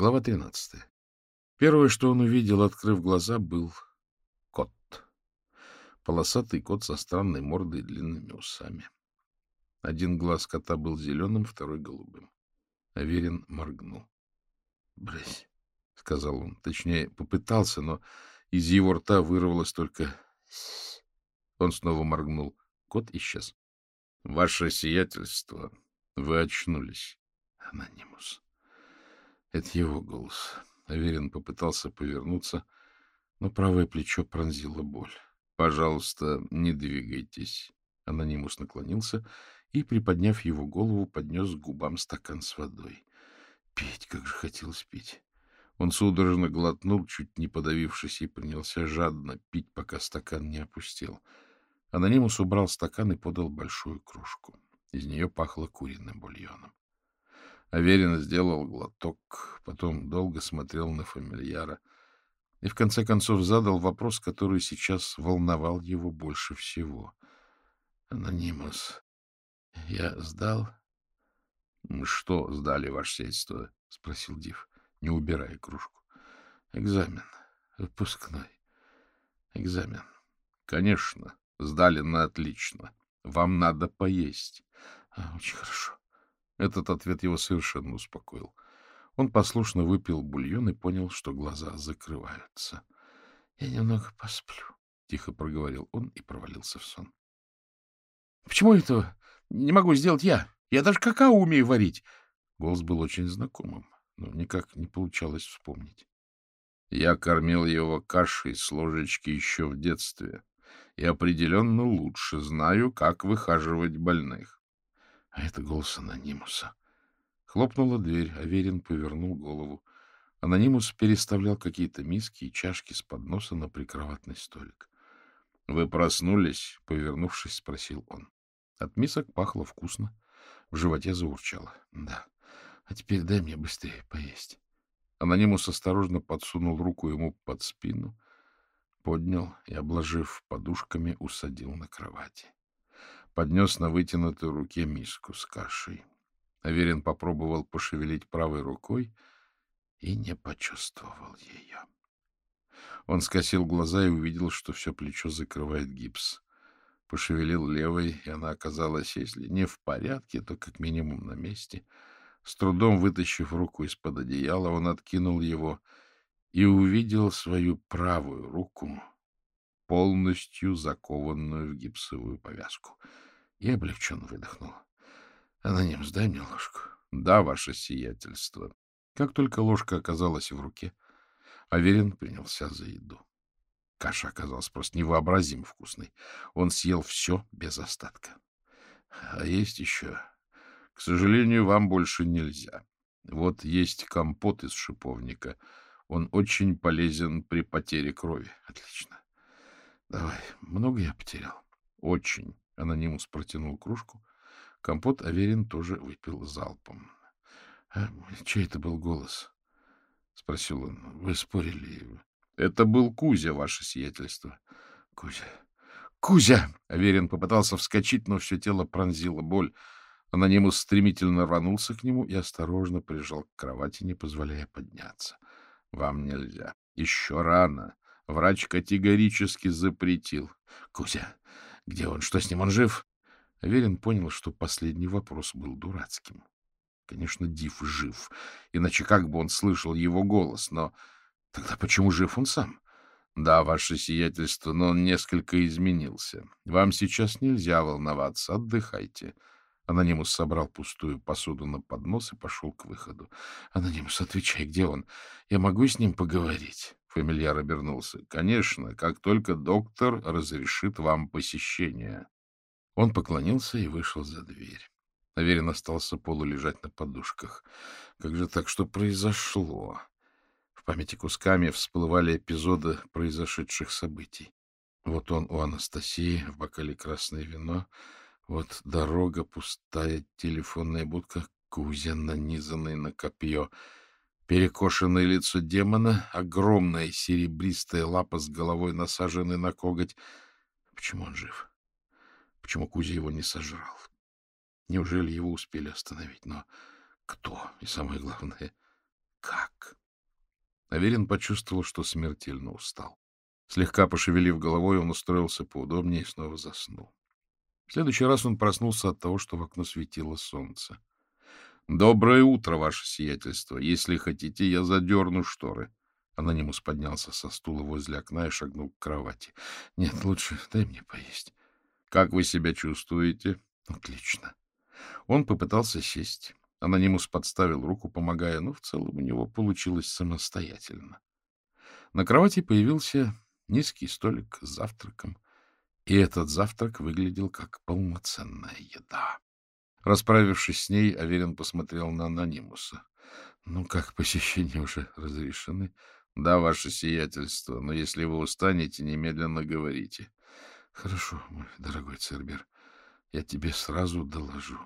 Глава 13. Первое, что он увидел, открыв глаза, был кот. Полосатый кот со странной мордой и длинными усами. Один глаз кота был зеленым, второй — голубым. Аверин моргнул. — Брысь, — сказал он. Точнее, попытался, но из его рта вырвалось только Он снова моргнул. Кот исчез. — Ваше сиятельство, вы очнулись. Анонимус. Это его голос. Аверин попытался повернуться, но правое плечо пронзило боль. — Пожалуйста, не двигайтесь. Анонимус наклонился и, приподняв его голову, поднес к губам стакан с водой. Пить, как же хотелось пить. Он судорожно глотнул, чуть не подавившись, и принялся жадно пить, пока стакан не опустил. Анонимус убрал стакан и подал большую кружку. Из нее пахло куриным бульоном. Аверин сделал глоток, потом долго смотрел на фамильяра и в конце концов задал вопрос, который сейчас волновал его больше всего. — Анонимус, я сдал? — Что сдали, ваше сельство? — спросил Див, не убирая кружку. — Экзамен. Выпускной. Экзамен. — Конечно. Сдали на отлично. Вам надо поесть. А, — Очень хорошо. Этот ответ его совершенно успокоил. Он послушно выпил бульон и понял, что глаза закрываются. — Я немного посплю, — тихо проговорил он и провалился в сон. — Почему этого не могу сделать я? Я даже какао умею варить. Голос был очень знакомым, но никак не получалось вспомнить. Я кормил его кашей с ложечки еще в детстве и определенно лучше знаю, как выхаживать больных. А это голос анонимуса. Хлопнула дверь, Аверин повернул голову. Анонимус переставлял какие-то миски и чашки с подноса на прикроватный столик. — Вы проснулись? — повернувшись, спросил он. От мисок пахло вкусно. В животе заурчало. — Да. А теперь дай мне быстрее поесть. Анонимус осторожно подсунул руку ему под спину, поднял и, обложив подушками, усадил на кровати поднес на вытянутой руке миску с кашей. Аверин попробовал пошевелить правой рукой и не почувствовал ее. Он скосил глаза и увидел, что все плечо закрывает гипс. Пошевелил левой, и она оказалась, если не в порядке, то как минимум на месте. С трудом вытащив руку из-под одеяла, он откинул его и увидел свою правую руку, полностью закованную в гипсовую повязку — и облегченно выдохнул. — Аноним, сдай мне ложку. — Да, ваше сиятельство. Как только ложка оказалась в руке, Аверин принялся за еду. Каша оказалась просто невообразимо вкусной. Он съел все без остатка. А есть еще... К сожалению, вам больше нельзя. Вот есть компот из шиповника. Он очень полезен при потере крови. Отлично. Давай. Много я потерял? Очень. Анонимус протянул кружку. Компот Аверин тоже выпил залпом. «А — Чей это был голос? — спросил он. — Вы спорили. — Это был Кузя, ваше сиятельство. — Кузя. — Кузя! Аверин попытался вскочить, но все тело пронзило боль. Анонимус стремительно рванулся к нему и осторожно прижал к кровати, не позволяя подняться. — Вам нельзя. Еще рано. Врач категорически запретил. — Кузя, где он? Что с ним? Он жив? Аверин понял, что последний вопрос был дурацким. Конечно, Див жив, иначе как бы он слышал его голос, но тогда почему жив он сам? Да, ваше сиятельство, но он несколько изменился. Вам сейчас нельзя волноваться, отдыхайте. Анонимус собрал пустую посуду на поднос и пошел к выходу. — Анонимус, отвечай, где он? Я могу с ним поговорить? Фамильяр обернулся. — Конечно, как только доктор разрешит вам посещение. Он поклонился и вышел за дверь. Аверин остался полулежать на подушках. Как же так, что произошло? В памяти кусками всплывали эпизоды произошедших событий. Вот он у Анастасии, в бокале красное вино. Вот дорога, пустая телефонная будка, Кузя, нанизанный на копье — Перекошенное лицо демона, огромная серебристая лапа с головой, насаженной на коготь. Почему он жив? Почему Кузя его не сожрал? Неужели его успели остановить? Но кто? И самое главное, как? Аверин почувствовал, что смертельно устал. Слегка пошевелив головой, он устроился поудобнее и снова заснул. В следующий раз он проснулся от того, что в окно светило солнце. — Доброе утро, ваше сиятельство. Если хотите, я задерну шторы. Анонимус поднялся со стула возле окна и шагнул к кровати. — Нет, лучше дай мне поесть. — Как вы себя чувствуете? — Отлично. Он попытался сесть. Анонимус подставил руку, помогая, но в целом у него получилось самостоятельно. На кровати появился низкий столик с завтраком, и этот завтрак выглядел как полноценная еда. Расправившись с ней, Аверин посмотрел на Анонимуса. — Ну как, посещения уже разрешены? — Да, ваше сиятельство, но если вы устанете, немедленно говорите. — Хорошо, мой дорогой Цербер, я тебе сразу доложу.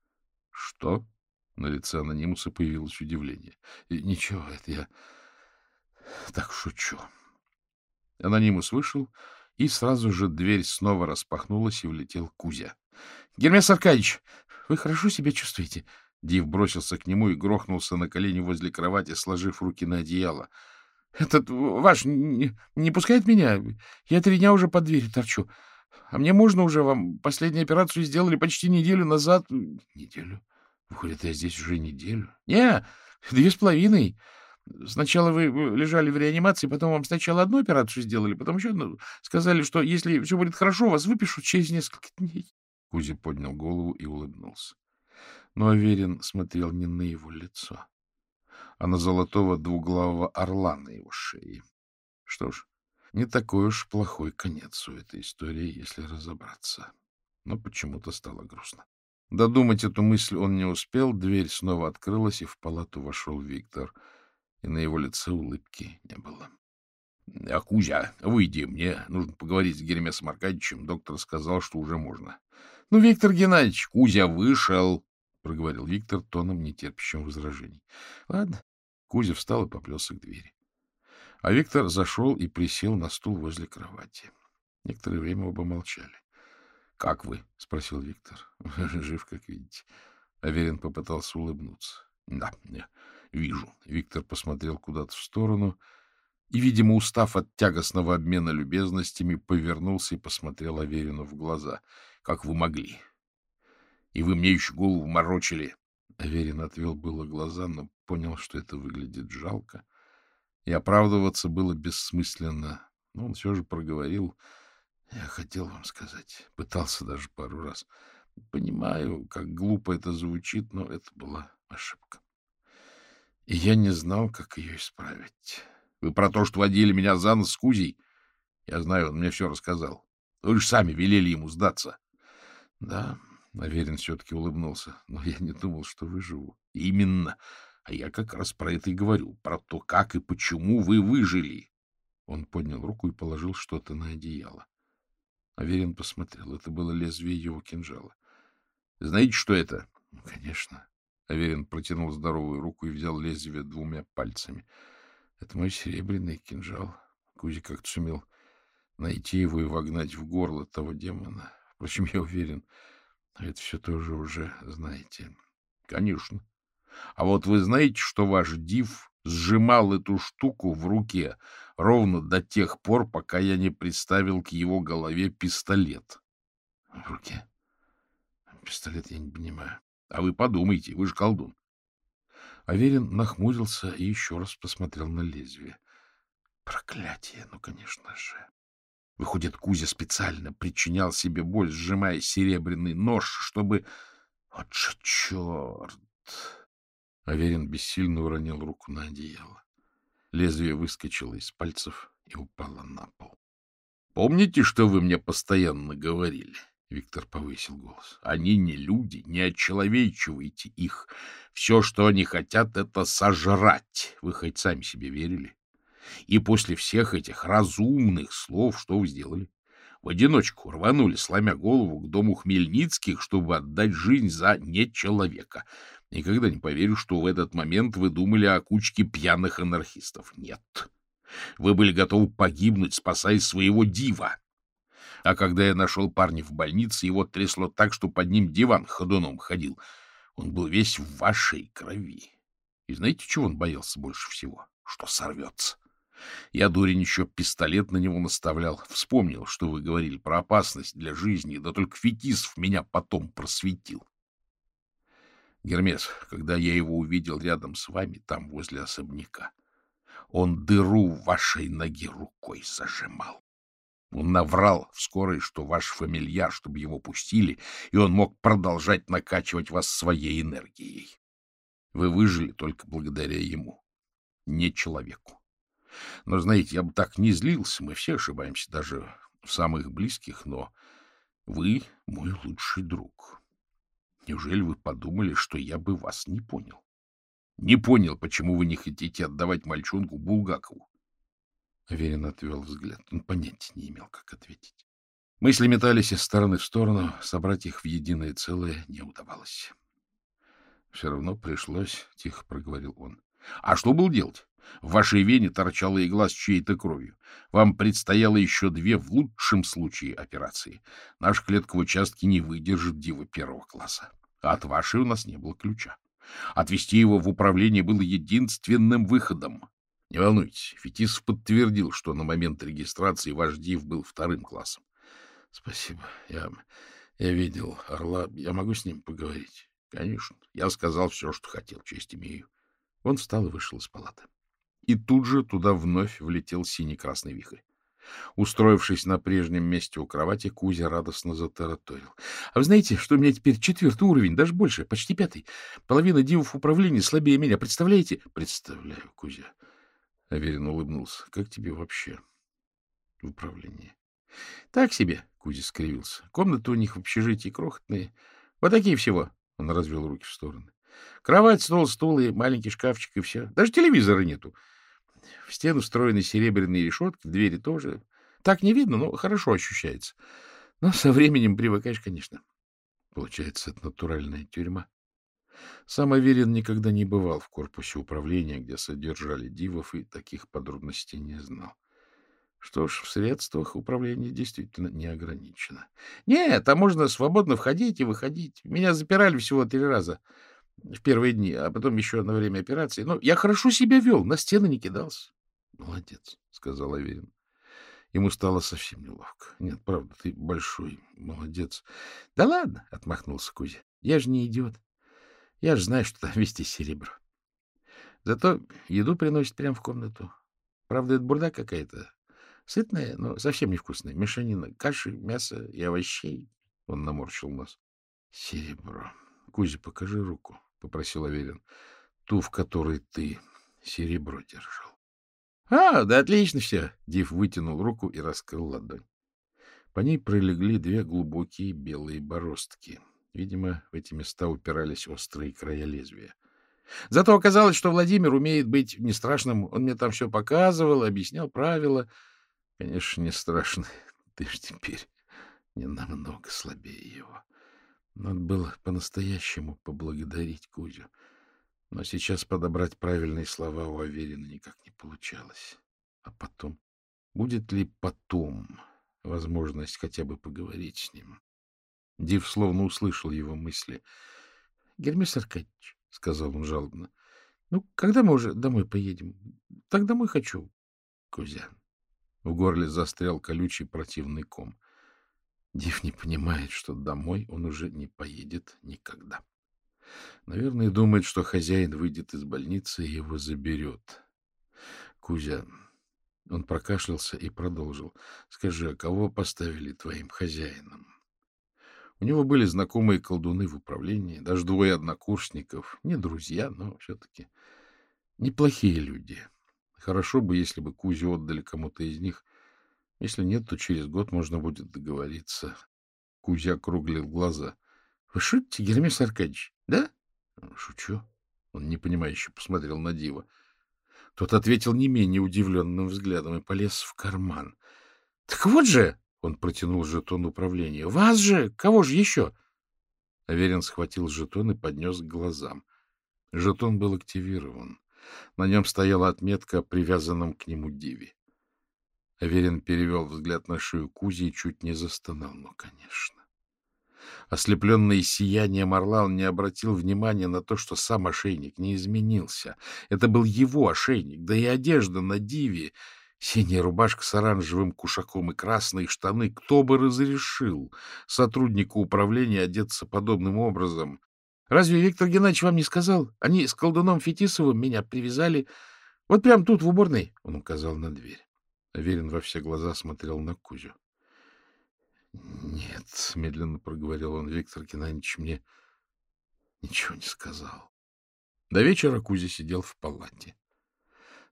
— Что? На лице анонимуса появилось удивление. — Ничего, это я так шучу. Анонимус вышел, и сразу же дверь снова распахнулась, и влетел Кузя. — Гермес Аркадьевич, вы хорошо себя чувствуете? Див бросился к нему и грохнулся на колени возле кровати, сложив руки на одеяло. — Этот ваш не, не пускает меня? Я три дня уже под дверью торчу. А мне можно уже вам? Последнюю операцию сделали почти неделю назад. — Неделю? Выходит, я здесь уже неделю. — Не, две с половиной. Сначала вы лежали в реанимации, потом вам сначала одну операцию сделали, потом еще одну. Сказали, что если все будет хорошо, вас выпишут через несколько дней. Кузя поднял голову и улыбнулся. Но Аверин смотрел не на его лицо, а на золотого двуглавого орла на его шее. Что ж, не такой уж плохой конец у этой истории, если разобраться. Но почему-то стало грустно. Додумать эту мысль он не успел, дверь снова открылась, и в палату вошел Виктор, и на его лице улыбки не было. — А, Кузя, выйди, мне нужно поговорить с Гермесом Аркадьевичем. Доктор сказал, что уже можно. — Ну, Виктор Геннадьевич, Кузя вышел, — проговорил Виктор тоном, нетерпящим возражений. — Ладно. Кузя встал и поплелся к двери. А Виктор зашел и присел на стул возле кровати. Некоторое время оба молчали. — Как вы? — спросил Виктор. — Жив, как видите. Аверин попытался улыбнуться. — Да, вижу. Виктор посмотрел куда-то в сторону и, видимо, устав от тягостного обмена любезностями, повернулся и посмотрел Аверину в глаза. — Как вы могли? И вы мне еще голову морочили. Аверин отвел было глаза, но понял, что это выглядит жалко. И оправдываться было бессмысленно. Но он все же проговорил — я хотел вам сказать, пытался даже пару раз. Понимаю, как глупо это звучит, но это была ошибка. И я не знал, как ее исправить. Вы про то, что водили меня за нос с Кузей? Я знаю, он мне все рассказал. Вы же сами велели ему сдаться. Да, Аверин все-таки улыбнулся, но я не думал, что выживу. Именно. А я как раз про это и говорю, про то, как и почему вы выжили. Он поднял руку и положил что-то на одеяло. Аверин посмотрел. Это было лезвие его кинжала. — Знаете, что это? — Конечно. Аверин протянул здоровую руку и взял лезвие двумя пальцами. — Это мой серебряный кинжал. Кузя как-то сумел найти его и вогнать в горло того демона. Впрочем, я уверен, это все тоже уже знаете. — Конечно. А вот вы знаете, что ваш див сжимал эту штуку в руке ровно до тех пор, пока я не приставил к его голове пистолет. — В руке? Пистолет я не понимаю. — А вы подумайте, вы же колдун. Аверин нахмурился и еще раз посмотрел на лезвие. Проклятие, ну, конечно же. Выходит, Кузя специально причинял себе боль, сжимая серебряный нож, чтобы... Вот же черт! Аверин бессильно уронил руку на одеяло. Лезвие выскочило из пальцев и упало на пол. — Помните, что вы мне постоянно говорили? Виктор повысил голос. — Они не люди, не очеловечивайте их. Все, что они хотят, это сожрать. Вы хоть сами себе верили? И после всех этих разумных слов что вы сделали? В одиночку рванули, сломя голову, к дому Хмельницких, чтобы отдать жизнь за нечеловека. Никогда не поверю, что в этот момент вы думали о кучке пьяных анархистов. Нет. Вы были готовы погибнуть, спасая своего дива. А когда я нашел парня в больнице, его трясло так, что под ним диван ходуном ходил. Он был весь в вашей крови. И знаете, чего он боялся больше всего? Что сорвется. Я, дурень, еще пистолет на него наставлял. Вспомнил, что вы говорили про опасность для жизни, да только Фетисов меня потом просветил. Гермес, когда я его увидел рядом с вами, там, возле особняка, он дыру в вашей ноге рукой зажимал. Он наврал в скорой, что ваш фамильяр, чтобы его пустили, и он мог продолжать накачивать вас своей энергией. Вы выжили только благодаря ему, не человеку. Но, знаете, я бы так не злился, мы все ошибаемся, даже в самых близких, но вы мой лучший друг. Неужели вы подумали, что я бы вас не понял? Не понял, почему вы не хотите отдавать мальчонку Булгакову. Аверин отвел взгляд. Он понятия не имел, как ответить. Мысли метались из стороны в сторону, собрать их в единое целое не удавалось. Все равно пришлось, — тихо проговорил он. — А что был делать? В вашей вене торчала игла с чьей-то кровью. Вам предстояло еще две в лучшем случае операции. Наш клетка в участке не выдержит дива первого класса. А от вашей у нас не было ключа. Отвести его в управление было единственным выходом. Не волнуйтесь, Фетисов подтвердил, что на момент регистрации ваш див был вторым классом. — Спасибо. Я, я видел Орла. Я могу с ним поговорить? — Конечно. Я сказал все, что хотел. Честь имею. Он встал и вышел из палаты. И тут же туда вновь влетел синий-красный вихрь. Устроившись на прежнем месте у кровати, Кузя радостно затараторил. — А вы знаете, что у меня теперь четвертый уровень, даже больше, почти пятый. Половина дивов управления слабее меня, представляете? — Представляю, Кузя. Аверин улыбнулся. — Как тебе вообще в управлении? — Так себе, — Кузя скривился. — Комнаты у них в общежитии крохотные. Вот такие всего. Он развел руки в стороны. Кровать, стол, стул и маленький шкафчик, и все. Даже телевизора нету. В стену встроены серебряные решетки, двери тоже. Так не видно, но хорошо ощущается. Но со временем привыкаешь, конечно. Получается, это натуральная тюрьма. Сам Аверин никогда не бывал в корпусе управления, где содержали дивов, и таких подробностей не знал. Что ж, в средствах управления действительно не ограничено. Нет, там можно свободно входить и выходить. Меня запирали всего три раза в первые дни, а потом еще на время операции. Но я хорошо себя вел, на стены не кидался. — Молодец, — сказал Аверин. Ему стало совсем неловко. — Нет, правда, ты большой молодец. — Да ладно, — отмахнулся Кузя. — Я же не идиот. Я же знаю, что там вести серебро. Зато еду приносит прямо в комнату. Правда, это бурда какая-то. Сытная, но совсем невкусная. Мешанина каши, мяса и овощей. Он наморщил нос. Серебро. Кузя, покажи руку. — попросил Аверин. — Ту, в которой ты серебро держал. — А, да отлично все! — Див вытянул руку и раскрыл ладонь. По ней пролегли две глубокие белые бороздки. Видимо, в эти места упирались острые края лезвия. Зато оказалось, что Владимир умеет быть не страшным. Он мне там все показывал, объяснял правила. Конечно, не страшно. Ты ж теперь не намного слабее его. Надо было по-настоящему поблагодарить Кузю. Но сейчас подобрать правильные слова у Аверина никак не получалось. А потом? Будет ли потом возможность хотя бы поговорить с ним? Див словно услышал его мысли. — Гермес Аркадьевич, — сказал он жалобно, — ну, когда мы уже домой поедем? Так домой хочу, Кузя. В горле застрял колючий противный ком. Див не понимает, что домой он уже не поедет никогда. Наверное, думает, что хозяин выйдет из больницы и его заберет. Кузя... Он прокашлялся и продолжил. — Скажи, а кого поставили твоим хозяином? У него были знакомые колдуны в управлении, даже двое однокурсников. Не друзья, но все-таки неплохие люди. Хорошо бы, если бы Кузю отдали кому-то из них — если нет, то через год можно будет договориться. Кузя округлил глаза. — Вы шутите, Гермес Аркадьевич, да? — Шучу. Он непонимающе посмотрел на Дива. Тот ответил не менее удивленным взглядом и полез в карман. — Так вот же! — он протянул жетон управления. — Вас же! Кого же еще? Аверин схватил жетон и поднес к глазам. Жетон был активирован. На нем стояла отметка о привязанном к нему Диве. Аверин перевел взгляд на шею Кузи и чуть не застонал. Ну, конечно. Ослепленный сиянием орла, он не обратил внимания на то, что сам ошейник не изменился. Это был его ошейник, да и одежда на диве. Синяя рубашка с оранжевым кушаком и красные штаны. Кто бы разрешил сотруднику управления одеться подобным образом? Разве Виктор Геннадьевич вам не сказал? Они с колдуном Фетисовым меня привязали. Вот прямо тут, в уборной. Он указал на дверь. Аверин во все глаза смотрел на Кузю. — Нет, — медленно проговорил он, — Виктор Геннадьевич мне ничего не сказал. До вечера Кузя сидел в палате.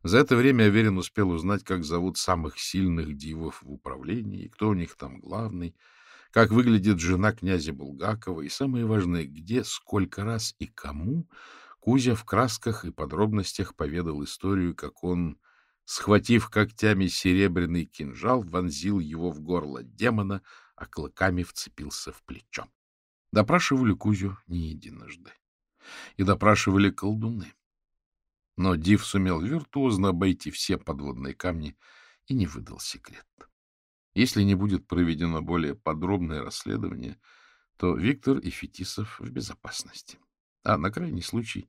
За это время Аверин успел узнать, как зовут самых сильных дивов в управлении, кто у них там главный, как выглядит жена князя Булгакова, и самое важное, где, сколько раз и кому Кузя в красках и подробностях поведал историю, как он, схватив когтями серебряный кинжал, вонзил его в горло демона, а клыками вцепился в плечо. Допрашивали Кузю не единожды. И допрашивали колдуны. Но Див сумел виртуозно обойти все подводные камни и не выдал секрет. Если не будет проведено более подробное расследование, то Виктор и Фетисов в безопасности. А на крайний случай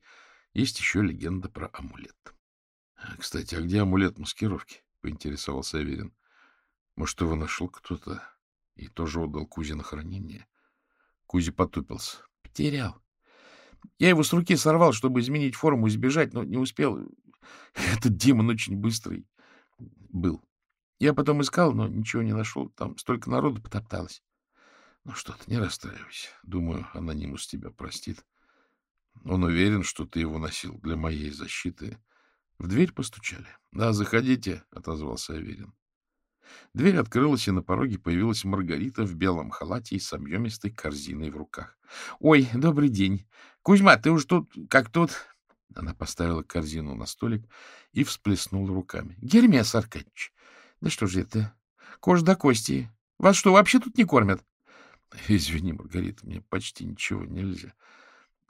есть еще легенда про амулет. — Кстати, а где амулет маскировки? — поинтересовался Аверин. — Может, его нашел кто-то и тоже отдал Кузе на хранение. Кузя потупился. — Потерял. Я его с руки сорвал, чтобы изменить форму и сбежать, но не успел. Этот демон очень быстрый был. Я потом искал, но ничего не нашел. Там столько народу потопталось. Ну что ты, не расстраивайся. Думаю, анонимус тебя простит. Он уверен, что ты его носил для моей защиты. В дверь постучали. — Да, заходите, — отозвался Аверин. Дверь открылась, и на пороге появилась Маргарита в белом халате и с объемистой корзиной в руках. — Ой, добрый день. Кузьма, ты уж тут, как тут... Она поставила корзину на столик и всплеснула руками. — Гермес Аркадьевич, да что же это? Кожа до кости. Вас что, вообще тут не кормят? — Извини, Маргарита, мне почти ничего нельзя.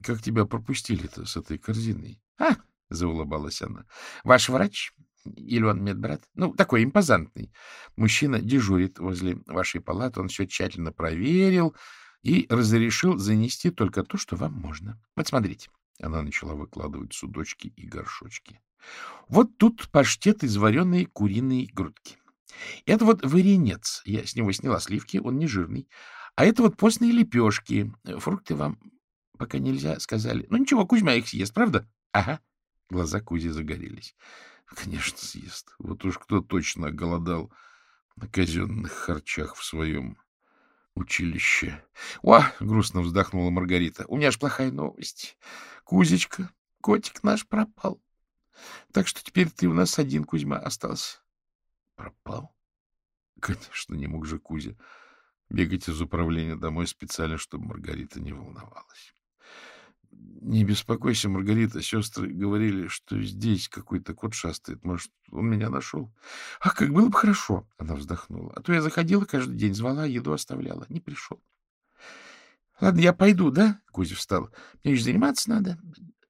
Как тебя пропустили-то с этой корзиной? — А, — заулыбалась она. — Ваш врач или он медбрат? Ну, такой импозантный. Мужчина дежурит возле вашей палаты, он все тщательно проверил и разрешил занести только то, что вам можно. Вот смотрите. Она начала выкладывать судочки и горшочки. Вот тут паштет из вареной куриной грудки. Это вот варенец. Я с него сняла сливки, он не жирный. А это вот постные лепешки. Фрукты вам пока нельзя, сказали. Ну ничего, Кузьма их съест, правда? Ага. Глаза Кузи загорелись. Конечно, съест. Вот уж кто точно голодал на казенных харчах в своем училище. — О, — грустно вздохнула Маргарита, — у меня ж плохая новость. Кузечка, котик наш пропал. Так что теперь ты у нас один, Кузьма, остался. — Пропал? Конечно, не мог же Кузя бегать из управления домой специально, чтобы Маргарита не волновалась. Не беспокойся, Маргарита. Сестры говорили, что здесь какой-то кот шастает. Может, он меня нашел? А как было бы хорошо, она вздохнула. А то я заходила каждый день, звала, еду оставляла. Не пришел. Ладно, я пойду, да? Кузя встал. Мне еще заниматься надо.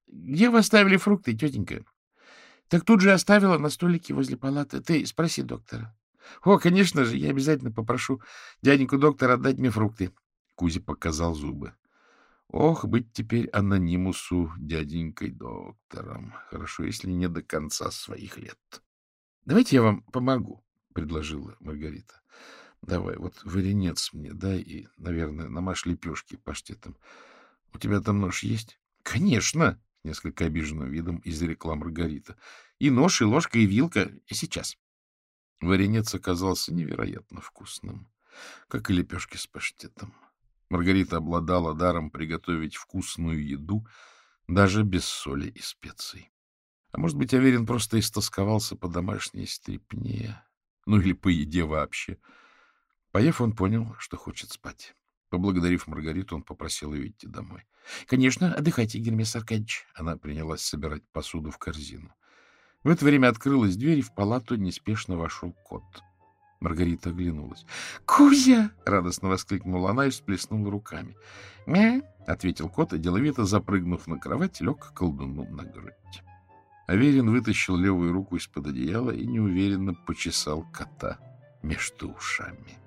Где вы оставили фрукты, тетенька? Так тут же оставила на столике возле палаты. Ты спроси доктора. О, конечно же, я обязательно попрошу дяденьку доктора отдать мне фрукты. Кузя показал зубы. Ох, быть теперь анонимусу дяденькой-доктором. Хорошо, если не до конца своих лет. — Давайте я вам помогу, — предложила Маргарита. — Давай, вот варенец мне дай и, наверное, намажь лепешки паштетом. У тебя там нож есть? — Конечно! — несколько обиженным видом изрекла Маргарита. — И нож, и ложка, и вилка. И сейчас. Варенец оказался невероятно вкусным, как и лепешки с паштетом. Маргарита обладала даром приготовить вкусную еду даже без соли и специй. А может быть, Аверин просто истосковался по домашней стрипне, ну или по еде вообще. Поев, он понял, что хочет спать. Поблагодарив Маргариту, он попросил ее идти домой. — Конечно, отдыхайте, Гермес Аркадьевич. Она принялась собирать посуду в корзину. В это время открылась дверь, и в палату неспешно вошел кот. Маргарита оглянулась. «Кузя!» — радостно воскликнула она и всплеснула руками. «Мя!» — ответил кот, и деловито, запрыгнув на кровать, лег колдуну на грудь. Аверин вытащил левую руку из-под одеяла и неуверенно почесал кота между ушами.